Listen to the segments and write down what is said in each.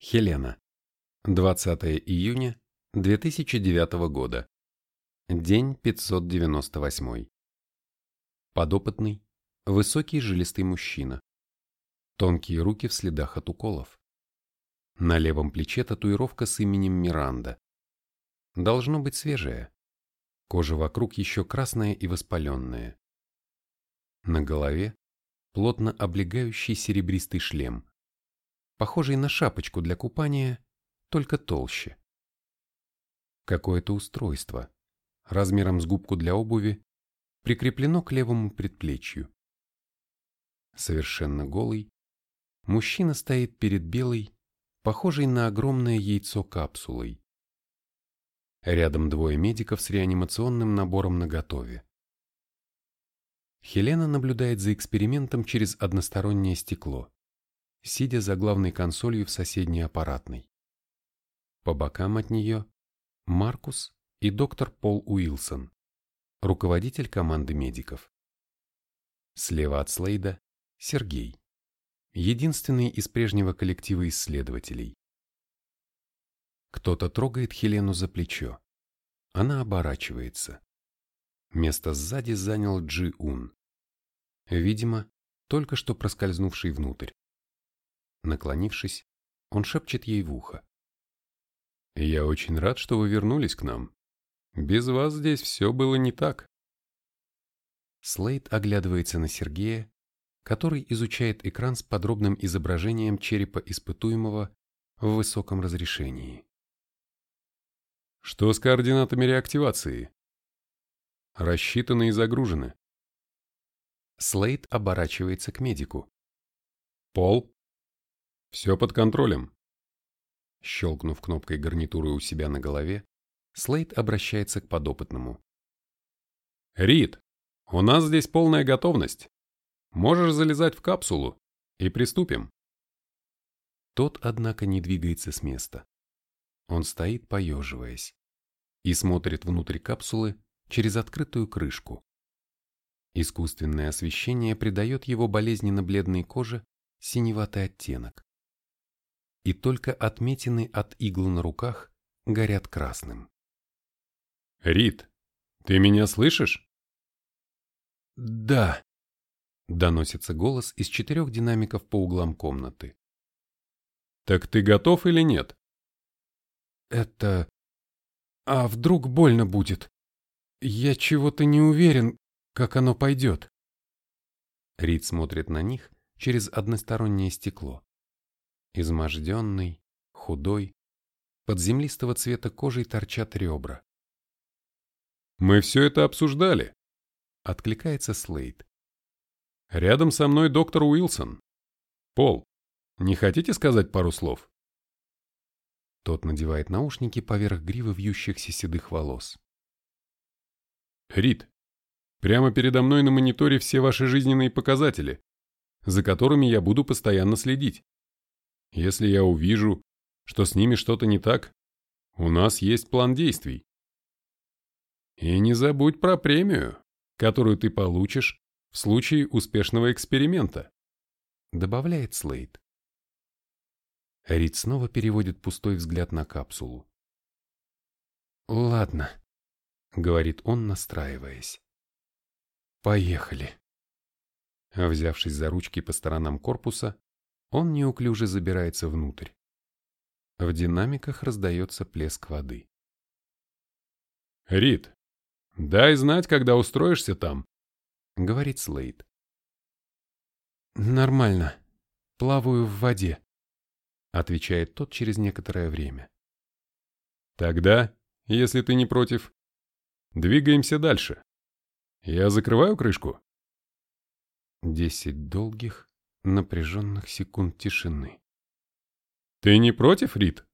Хелена. 20 июня 2009 года. День 598. Подопытный, высокий жилистый мужчина. Тонкие руки в следах от уколов. На левом плече татуировка с именем Миранда. Должно быть свежая. Кожа вокруг еще красная и воспаленная. На голове плотно облегающий серебристый шлем похожий на шапочку для купания, только толще. Какое-то устройство, размером с губку для обуви, прикреплено к левому предплечью. Совершенно голый, мужчина стоит перед белой, похожей на огромное яйцо капсулой. Рядом двое медиков с реанимационным набором наготове. Хелена наблюдает за экспериментом через одностороннее стекло сидя за главной консолью в соседней аппаратной. По бокам от нее Маркус и доктор Пол Уилсон, руководитель команды медиков. Слева от Слейда Сергей, единственный из прежнего коллектива исследователей. Кто-то трогает Хелену за плечо. Она оборачивается. Место сзади занял Джи Ун. Видимо, только что проскользнувший внутрь. Наклонившись, он шепчет ей в ухо. «Я очень рад, что вы вернулись к нам. Без вас здесь все было не так». Слейд оглядывается на Сергея, который изучает экран с подробным изображением черепа испытуемого в высоком разрешении. Что с координатами реактивации? Рассчитаны и загружены. Слейд оборачивается к медику. Пол? Все под контролем. Щелкнув кнопкой гарнитуры у себя на голове, Слейд обращается к подопытному. Рид, у нас здесь полная готовность. Можешь залезать в капсулу и приступим. Тот, однако, не двигается с места. Он стоит, поеживаясь, и смотрит внутрь капсулы через открытую крышку. Искусственное освещение придает его болезненно-бледной коже синеватый оттенок и только отметины от игл на руках горят красным. «Рит, ты меня слышишь?» «Да», — доносится голос из четырех динамиков по углам комнаты. «Так ты готов или нет?» «Это... А вдруг больно будет? Я чего-то не уверен, как оно пойдет». Рид смотрит на них через одностороннее стекло изможденный, худой, под землистого цвета кожей торчат ребра. «Мы все это обсуждали», — откликается Слейд. «Рядом со мной доктор Уилсон. Пол, не хотите сказать пару слов?» Тот надевает наушники поверх гривы вьющихся седых волос. «Рид, прямо передо мной на мониторе все ваши жизненные показатели, за которыми я буду постоянно следить. Если я увижу, что с ними что-то не так, у нас есть план действий. И не забудь про премию, которую ты получишь в случае успешного эксперимента, добавляет Слейд. Рид снова переводит пустой взгляд на капсулу. «Ладно», — говорит он, настраиваясь. «Поехали». Взявшись за ручки по сторонам корпуса, он неуклюже забирается внутрь. В динамиках раздается плеск воды. «Рид, дай знать, когда устроишься там», — говорит Слейд. «Нормально. Плаваю в воде», — отвечает тот через некоторое время. «Тогда, если ты не против, двигаемся дальше. Я закрываю крышку?» Десять долгих, напряженных секунд тишины. «Ты не против, Рид?»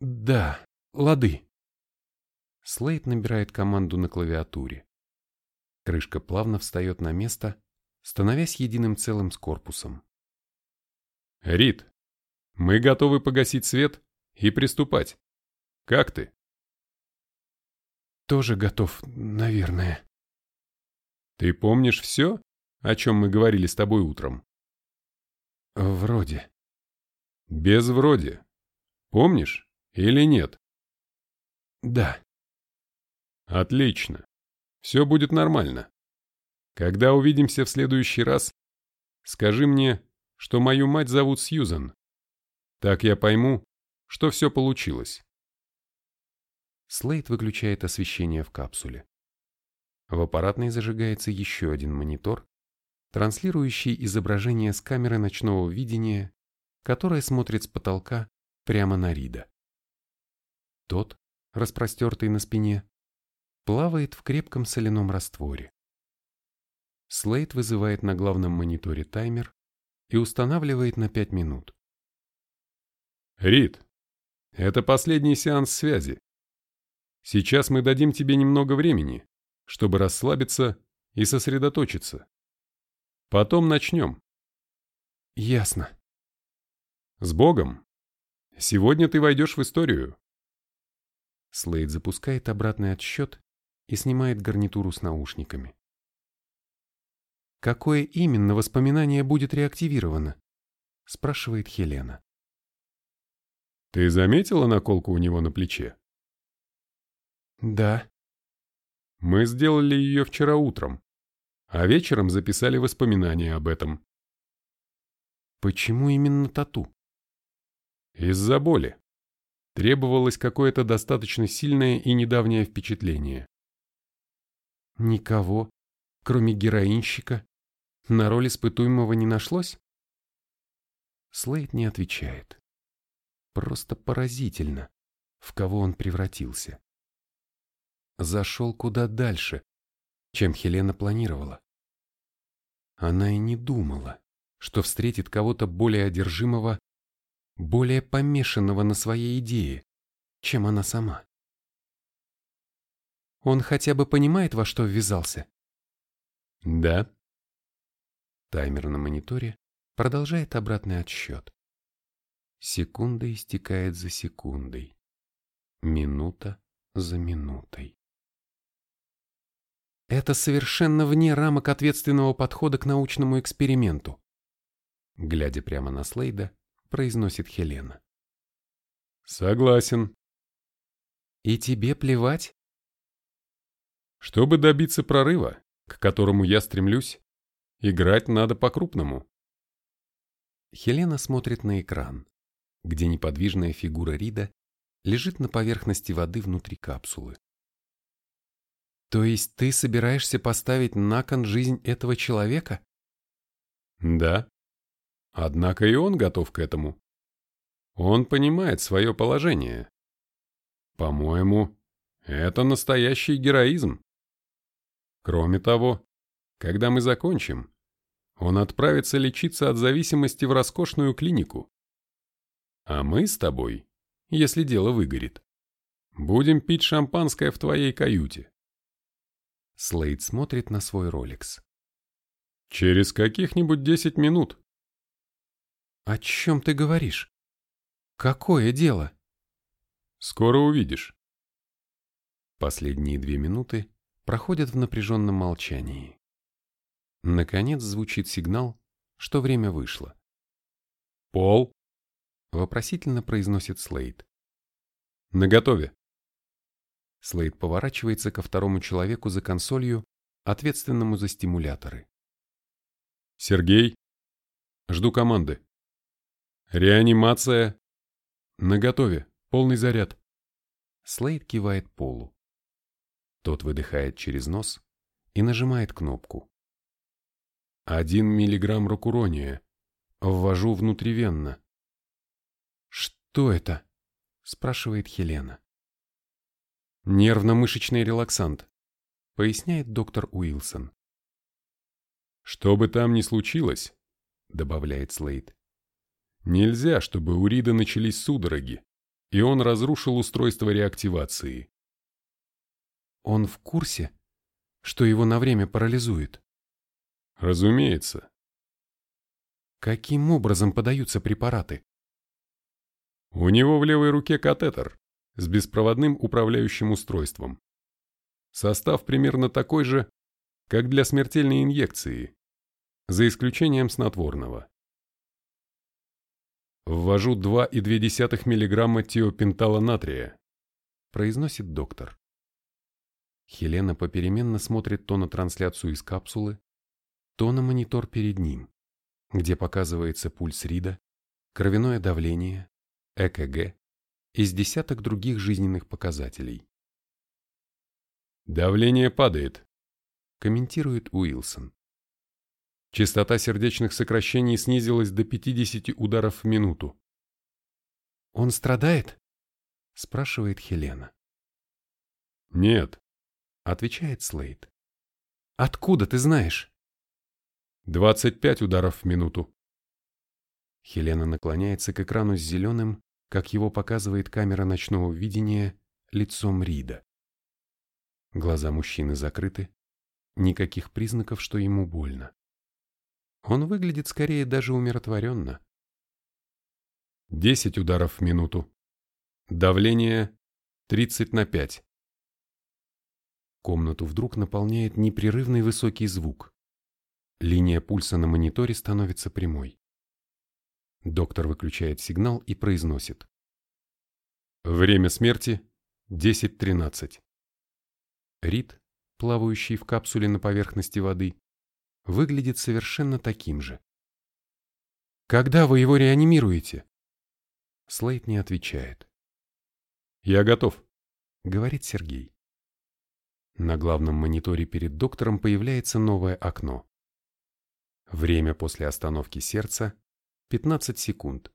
«Да, лады». Слейд набирает команду на клавиатуре. Крышка плавно встает на место, становясь единым целым с корпусом. «Рид, мы готовы погасить свет и приступать. Как ты?» «Тоже готов, наверное». «Ты помнишь все, о чем мы говорили с тобой утром?» Вроде. Без вроде. Помнишь или нет? Да. Отлично. Все будет нормально. Когда увидимся в следующий раз, скажи мне, что мою мать зовут Сьюзан. Так я пойму, что все получилось. Слейд выключает освещение в капсуле. В аппаратной зажигается еще один монитор, транслирующий изображение с камеры ночного видения, которая смотрит с потолка прямо на Рида. Тот, распростертый на спине, плавает в крепком соляном растворе. Слейд вызывает на главном мониторе таймер и устанавливает на 5 минут. Рид, это последний сеанс связи. Сейчас мы дадим тебе немного времени, чтобы расслабиться и сосредоточиться. Потом начнем. Ясно. С Богом. Сегодня ты войдешь в историю. Слейд запускает обратный отсчет и снимает гарнитуру с наушниками. «Какое именно воспоминание будет реактивировано?» – спрашивает Хелена. «Ты заметила наколку у него на плече?» «Да». «Мы сделали ее вчера утром а вечером записали воспоминания об этом. Почему именно тату? Из-за боли. Требовалось какое-то достаточно сильное и недавнее впечатление. Никого, кроме героинщика, на роль испытуемого не нашлось? Слейд не отвечает. Просто поразительно, в кого он превратился. Зашел куда дальше, чем Хелена планировала. Она и не думала, что встретит кого-то более одержимого, более помешанного на своей идее, чем она сама. Он хотя бы понимает, во что ввязался? Да. Таймер на мониторе продолжает обратный отсчет. Секунда истекает за секундой. Минута за минутой. Это совершенно вне рамок ответственного подхода к научному эксперименту. Глядя прямо на Слейда, произносит Хелена. Согласен. И тебе плевать? Чтобы добиться прорыва, к которому я стремлюсь, играть надо по-крупному. Хелена смотрит на экран, где неподвижная фигура Рида лежит на поверхности воды внутри капсулы. То есть ты собираешься поставить на кон жизнь этого человека? Да. Однако и он готов к этому. Он понимает свое положение. По-моему, это настоящий героизм. Кроме того, когда мы закончим, он отправится лечиться от зависимости в роскошную клинику. А мы с тобой, если дело выгорит, будем пить шампанское в твоей каюте. Слейд смотрит на свой роликс. «Через каких-нибудь десять минут». «О чем ты говоришь? Какое дело?» «Скоро увидишь». Последние две минуты проходят в напряженном молчании. Наконец звучит сигнал, что время вышло. «Пол?» — вопросительно произносит Слейд. «Наготове». Слейд поворачивается ко второму человеку за консолью, ответственному за стимуляторы. «Сергей, жду команды. Реанимация. Наготове, полный заряд». Слейд кивает Полу. Тот выдыхает через нос и нажимает кнопку. «Один миллиграмм рокурония. Ввожу внутривенно». «Что это?» – спрашивает Хелена. Нервно-мышечный релаксант, поясняет доктор Уилсон. Что бы там ни случилось, добавляет Слейд, нельзя, чтобы у Рида начались судороги, и он разрушил устройство реактивации. Он в курсе, что его на время парализует? Разумеется. Каким образом подаются препараты? У него в левой руке катетер, с беспроводным управляющим устройством. Состав примерно такой же, как для смертельной инъекции, за исключением снотворного. Ввожу 2,2 мг тиопентала натрия, произносит доктор. Хелена попеременно смотрит то на трансляцию из капсулы, то на монитор перед ним, где показывается пульс Рида, кровяное давление, ЭКГ из десяток других жизненных показателей. «Давление падает», – комментирует Уилсон. Частота сердечных сокращений снизилась до 50 ударов в минуту. «Он страдает?» – спрашивает Хелена. «Нет», – отвечает Слейд. «Откуда ты знаешь?» «25 ударов в минуту». Хелена наклоняется к экрану с зеленым, как его показывает камера ночного видения, лицом Рида. Глаза мужчины закрыты, никаких признаков, что ему больно. Он выглядит скорее даже умиротворенно. Десять ударов в минуту. Давление 30 на 5. Комнату вдруг наполняет непрерывный высокий звук. Линия пульса на мониторе становится прямой. Доктор выключает сигнал и произносит. Время смерти 10.13. Рид, плавающий в капсуле на поверхности воды, выглядит совершенно таким же. «Когда вы его реанимируете?» Слейд не отвечает. «Я готов», — говорит Сергей. На главном мониторе перед доктором появляется новое окно. Время после остановки сердца 15 секунд.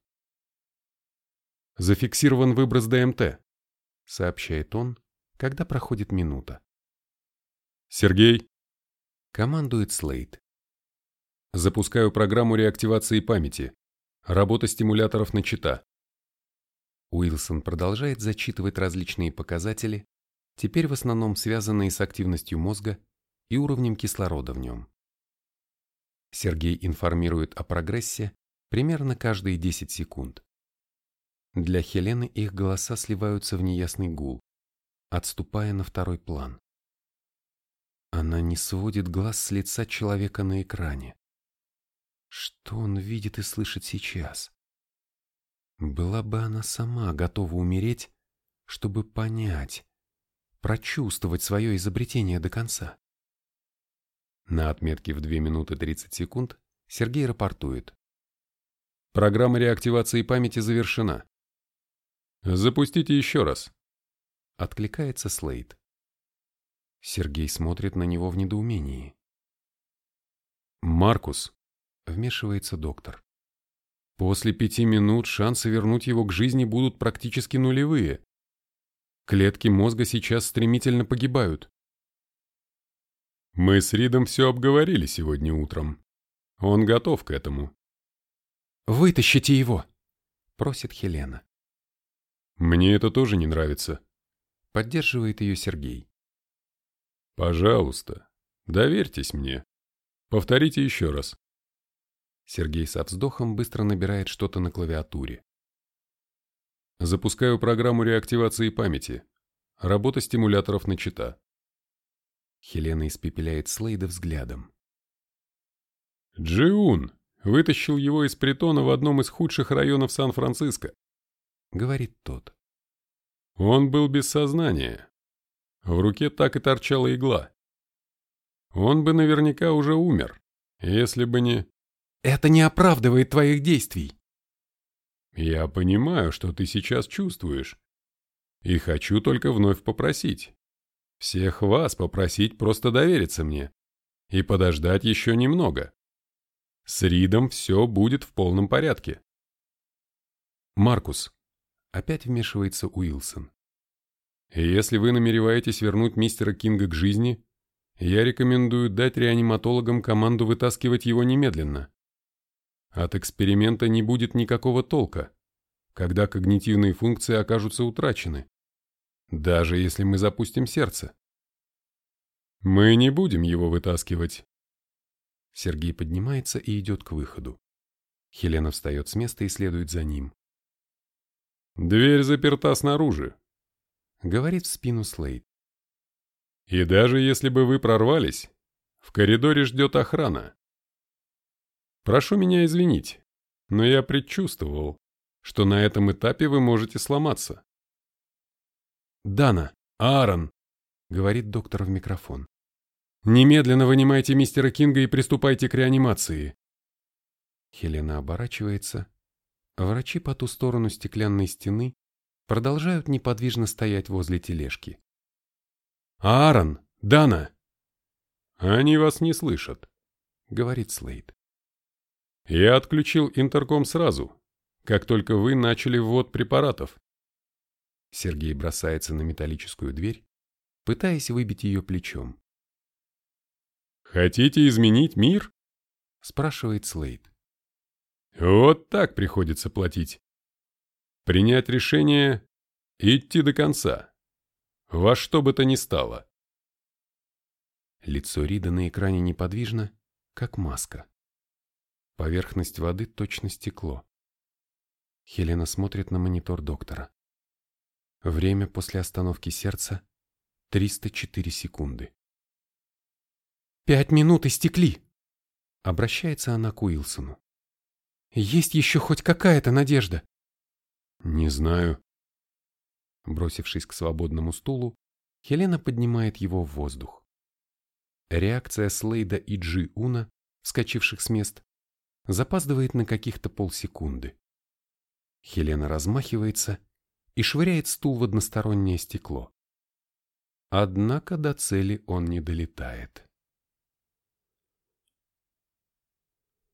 «Зафиксирован выброс ДМТ», — сообщает он, когда проходит минута. «Сергей», — командует Слейд. «Запускаю программу реактивации памяти. Работа стимуляторов начата». Уилсон продолжает зачитывать различные показатели, теперь в основном связанные с активностью мозга и уровнем кислорода в нем. Сергей информирует о прогрессе примерно каждые 10 секунд. Для Хелены их голоса сливаются в неясный гул, отступая на второй план. Она не сводит глаз с лица человека на экране. Что он видит и слышит сейчас? Была бы она сама готова умереть, чтобы понять, прочувствовать свое изобретение до конца. На отметке в 2 минуты 30 секунд Сергей рапортует. Программа реактивации памяти завершена. Запустите еще раз. Откликается Слейд. Сергей смотрит на него в недоумении. Маркус, вмешивается доктор. После пяти минут шансы вернуть его к жизни будут практически нулевые. Клетки мозга сейчас стремительно погибают. Мы с Ридом все обговорили сегодня утром. Он готов к этому. «Вытащите его!» — просит Хелена. «Мне это тоже не нравится», — поддерживает ее Сергей. «Пожалуйста, доверьтесь мне. Повторите еще раз». Сергей со вздохом быстро набирает что-то на клавиатуре. Запускаю программу реактивации памяти. Работа стимуляторов начата. Хелена испепеляет Слейда взглядом. «Джиун!» Вытащил его из притона в одном из худших районов Сан-Франциско. Говорит тот. Он был без сознания. В руке так и торчала игла. Он бы наверняка уже умер, если бы не... Это не оправдывает твоих действий. Я понимаю, что ты сейчас чувствуешь. И хочу только вновь попросить. Всех вас попросить просто довериться мне. И подождать еще немного. С Ридом все будет в полном порядке. Маркус. Опять вмешивается Уилсон. Если вы намереваетесь вернуть мистера Кинга к жизни, я рекомендую дать реаниматологам команду вытаскивать его немедленно. От эксперимента не будет никакого толка, когда когнитивные функции окажутся утрачены, даже если мы запустим сердце. Мы не будем его вытаскивать, Сергей поднимается и идет к выходу. Хелена встает с места и следует за ним. «Дверь заперта снаружи», — говорит в спину Слейд. «И даже если бы вы прорвались, в коридоре ждет охрана. Прошу меня извинить, но я предчувствовал, что на этом этапе вы можете сломаться. «Дана, Аарон!» — говорит доктор в микрофон. «Немедленно вынимайте мистера Кинга и приступайте к реанимации». Хелена оборачивается. Врачи по ту сторону стеклянной стены продолжают неподвижно стоять возле тележки. «Аарон! Дана!» «Они вас не слышат», — говорит Слейд. «Я отключил интерком сразу, как только вы начали ввод препаратов. Сергей бросается на металлическую дверь, пытаясь выбить ее плечом. «Хотите изменить мир?» – спрашивает Слейд. «Вот так приходится платить. Принять решение – идти до конца. Во что бы то ни стало». Лицо Рида на экране неподвижно, как маска. Поверхность воды точно стекло. Хелена смотрит на монитор доктора. Время после остановки сердца — 304 секунды. «Пять минут истекли!» Обращается она к Уилсону. «Есть еще хоть какая-то надежда?» «Не знаю». Бросившись к свободному стулу, Хелена поднимает его в воздух. Реакция Слейда и Джи Уна, вскочивших с мест, запаздывает на каких-то полсекунды. Хелена размахивается и швыряет стул в одностороннее стекло. Однако до цели он не долетает.